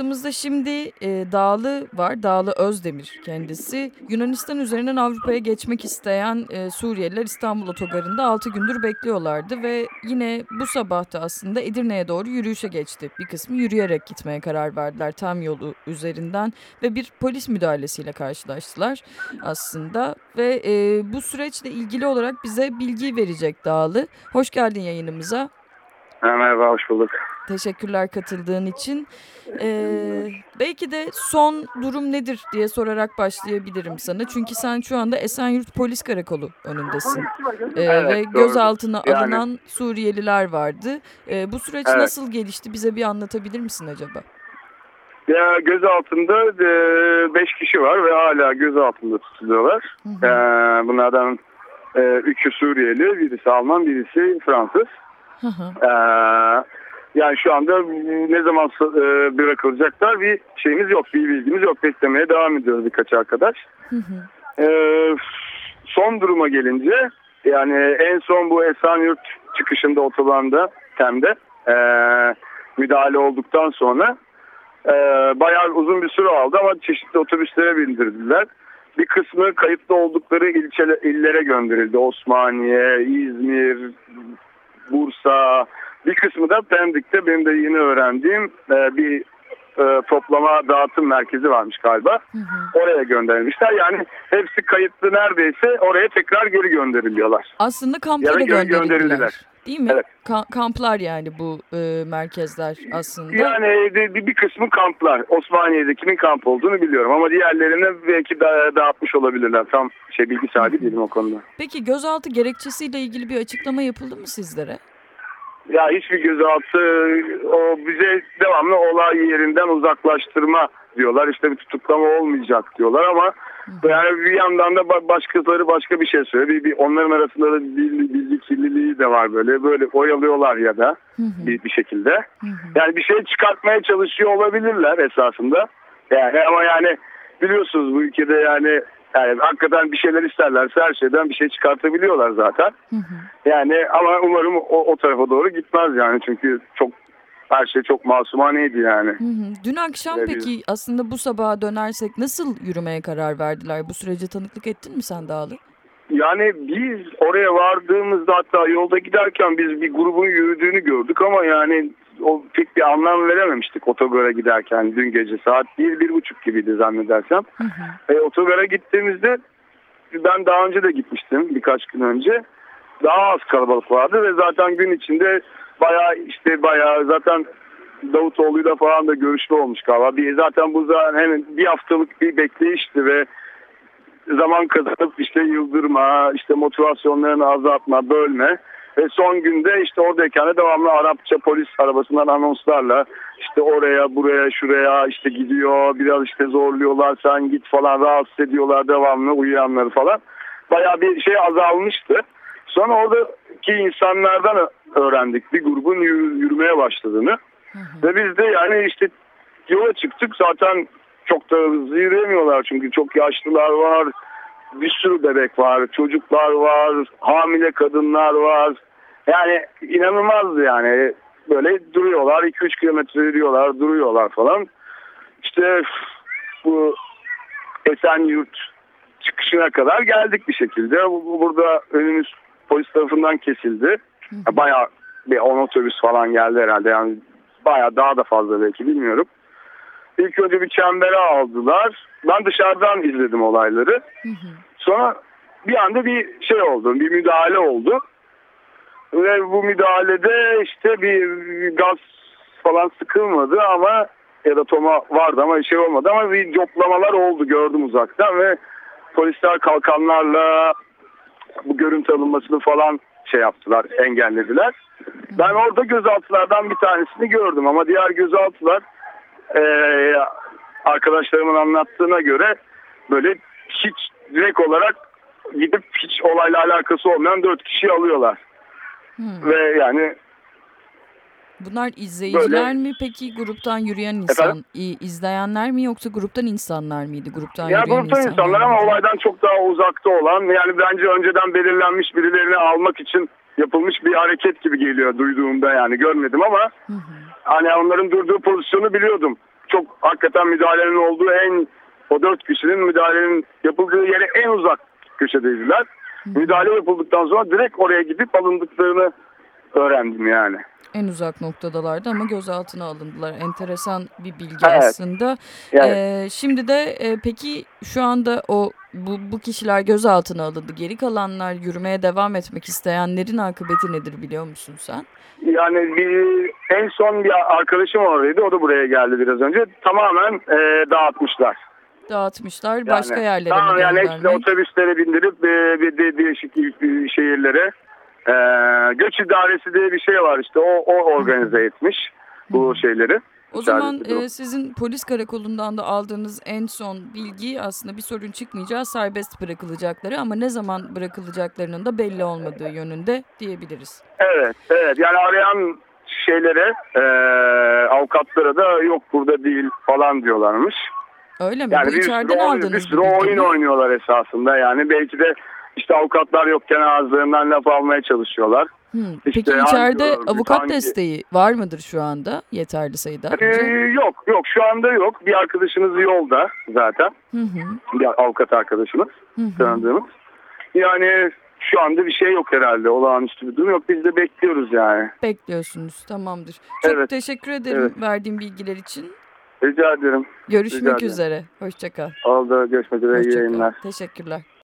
baktığımızda şimdi e, Dağlı var. Dağlı Özdemir kendisi. Yunanistan üzerinden Avrupa'ya geçmek isteyen e, Suriyeliler İstanbul Otogarı'nda 6 gündür bekliyorlardı ve yine bu sabah da aslında Edirne'ye doğru yürüyüşe geçti. Bir kısmı yürüyerek gitmeye karar verdiler tam yolu üzerinden ve bir polis müdahalesiyle karşılaştılar aslında ve e, bu süreçle ilgili olarak bize bilgi verecek Dağlı. Hoş geldin yayınımıza. Merhaba, hoş bulduk. Teşekkürler katıldığın için. Ee, belki de son durum nedir diye sorarak başlayabilirim sana. Çünkü sen şu anda Esenyurt Polis Karakolu önündesin. Ee, Evet, ve doğru. gözaltına Yani- alınan Suriyeliler vardı. Ee, bu süreç Evet. nasıl gelişti? Bize bir anlatabilir misin acaba? Ya göz altında 5 kişi var ve hala göz altında tutuluyorlar. Hı hı. Ee, bunlardan e, üçü Suriyeli, birisi Alman, birisi Fransız. Hı hı. Ee, yani şu anda ne zaman e, bırakılacaklar bir şeyimiz yok, bir bilgimiz yok. Beklemeye devam ediyoruz birkaç arkadaş. Hı hı. Ee, son duruma gelince yani en son bu Esenyurt çıkışında otobanda Tem'de e, müdahale olduktan sonra e, bayağı uzun bir süre aldı ama çeşitli otobüslere bindirdiler. Bir kısmı kayıtlı oldukları ilçe, illere gönderildi. Osmaniye, İzmir, Bursa. Bir kısmı da Pendik'te benim de yeni öğrendiğim e, bir e, toplama dağıtım merkezi varmış galiba. Hı hı. Oraya gönderilmişler. Yani hepsi kayıtlı neredeyse oraya tekrar geri gönderiliyorlar. Aslında kamplara gö- gönderildiler. Değil mi? Evet. Ka- kamplar yani bu e, merkezler aslında. Yani de- bir, bir kısmı kamplar. Osmaniye'dekinin kamp olduğunu biliyorum ama diğerlerini belki da, dağıtmış olabilirler. Tam şey bilgi sahibi değilim o konuda. Peki gözaltı gerekçesiyle ilgili bir açıklama yapıldı mı sizlere? Ya hiçbir gözaltı o bize devamlı olay yerinden uzaklaştırma diyorlar. İşte bir tutuklama olmayacak diyorlar ama yani bir yandan da ba- başkaları başka bir şey söylüyor. Bir, bir onların arasında da bilgi, bilgi kirliliği de var böyle. Böyle oyalıyorlar ya da bir, bir şekilde. Yani bir şey çıkartmaya çalışıyor olabilirler esasında. Yani ama yani biliyorsunuz bu ülkede yani yani hakikaten bir şeyler isterlerse her şeyden bir şey çıkartabiliyorlar zaten. Hı hı. Yani ama umarım o, o tarafa doğru gitmez yani çünkü çok her şey çok masumaneydi yani. Hı hı. Dün akşam Öyle peki aslında bu sabaha dönersek nasıl yürümeye karar verdiler? Bu sürece tanıklık ettin mi sen Dağlı? Yani biz oraya vardığımızda hatta yolda giderken biz bir grubun yürüdüğünü gördük ama yani o pek bir anlam verememiştik otogara giderken dün gece saat bir, bir buçuk gibiydi zannedersem. Hı hı. E, otogara gittiğimizde ben daha önce de gitmiştim birkaç gün önce. Daha az kalabalık vardı ve zaten gün içinde bayağı işte bayağı zaten Davutoğlu'yla falan da görüşme olmuş galiba. Bir, zaten bu zaten hemen bir haftalık bir bekleyişti ve zaman kazanıp işte yıldırma, işte motivasyonlarını azaltma, bölme. Ve son günde işte oradayken de devamlı Arapça polis arabasından anonslarla işte oraya buraya şuraya işte gidiyor biraz işte zorluyorlar sen git falan rahatsız ediyorlar devamlı uyuyanları falan. Bayağı bir şey azalmıştı. Sonra oradaki insanlardan öğrendik bir grubun yürü- yürümeye başladığını. Hı hı. Ve biz de yani işte yola çıktık zaten çok da hızlı yürüyemiyorlar çünkü çok yaşlılar var, bir sürü bebek var, çocuklar var, hamile kadınlar var. Yani inanılmazdı yani böyle duruyorlar 2-3 kilometre yürüyorlar duruyorlar falan. İşte bu Esenyurt çıkışına kadar geldik bir şekilde. Bu- bu- Burada önümüz polis tarafından kesildi. Bayağı bir 10 otobüs falan geldi herhalde yani bayağı daha da fazla belki bilmiyorum. İlk önce bir çembere aldılar. Ben dışarıdan izledim olayları. Hı hı. Sonra bir anda bir şey oldu, bir müdahale oldu. Ve bu müdahalede işte bir gaz falan sıkılmadı ama ya da toma vardı ama şey olmadı ama bir coplamalar oldu gördüm uzaktan ve polisler kalkanlarla bu görüntü alınmasını falan şey yaptılar, engellediler. Ben orada gözaltılardan bir tanesini gördüm ama diğer gözaltılar eee arkadaşlarımın anlattığına göre böyle hiç direkt olarak gidip hiç olayla alakası olmayan dört kişi alıyorlar. Hı. Ve yani Bunlar izleyiciler Böyle- mi peki gruptan yürüyen insan, Efendim? izleyenler mi yoksa gruptan insanlar mıydı? Gruptan ya yürüyen gruptan insanlar insanlar ama olaydan çok daha uzakta olan yani bence önceden belirlenmiş birilerini almak için yapılmış bir hareket gibi geliyor duyduğumda yani görmedim ama Hı hı. Hani onların durduğu pozisyonu biliyordum. Çok hakikaten müdahalenin olduğu en o dört kişinin müdahalenin yapıldığı yere en uzak köşedeydiler. Müdahale yapıldıktan sonra direkt oraya gidip alındıklarını öğrendim yani. En uzak noktadalardı ama gözaltına alındılar. Enteresan bir bilgi Evet. aslında. Yani Ee, şimdi de e, peki şu anda o bu, bu kişiler gözaltına alındı. Geri kalanlar yürümeye devam etmek isteyenlerin akıbeti nedir biliyor musun sen? Yani bir, en son bir arkadaşım oradaydı. O da buraya geldi biraz önce. Tamamen e, dağıtmışlar. Dağıtmışlar Yani, başka yerlere tamam, mi yani göndermek? otobüslere bindirip e, bir de değişik şehirlere e, göç idaresi diye bir şey var işte o, o organize etmiş bu şeyleri. O zaman e, sizin polis karakolundan da aldığınız en son bilgi aslında bir sorun çıkmayacağı serbest bırakılacakları ama ne zaman bırakılacaklarının da belli olmadığı yönünde diyebiliriz. Evet, evet. Yani arayan şeylere, e, avukatlara da yok burada değil falan diyorlarmış. Öyle mi? Yani Bu bir sürü, içeriden oyun, aldığınız bir sürü oyun mi? oynuyorlar esasında. Yani belki de işte avukatlar yokken ağızlarından laf almaya çalışıyorlar. Hmm, İşte Peki hangi- içeride avukat hangi- desteği var mıdır şu anda yeterli sayıda? Ee, yok, yok. Şu anda yok. Bir arkadaşınız yolda zaten. Hı hı, Bir avukat arkadaşımız, hı hı. tanıdığımız. Yani şu anda bir şey yok herhalde. Olağanüstü bir durum yok. Biz de bekliyoruz yani. Bekliyorsunuz tamamdır. Çok Evet. teşekkür ederim Evet. verdiğin bilgiler için. Rica ederim. Görüşmek ederim. üzere. Hoşçakal. Oldu. Görüşmek üzere. İyi Hoşça kal. yayınlar. Teşekkürler.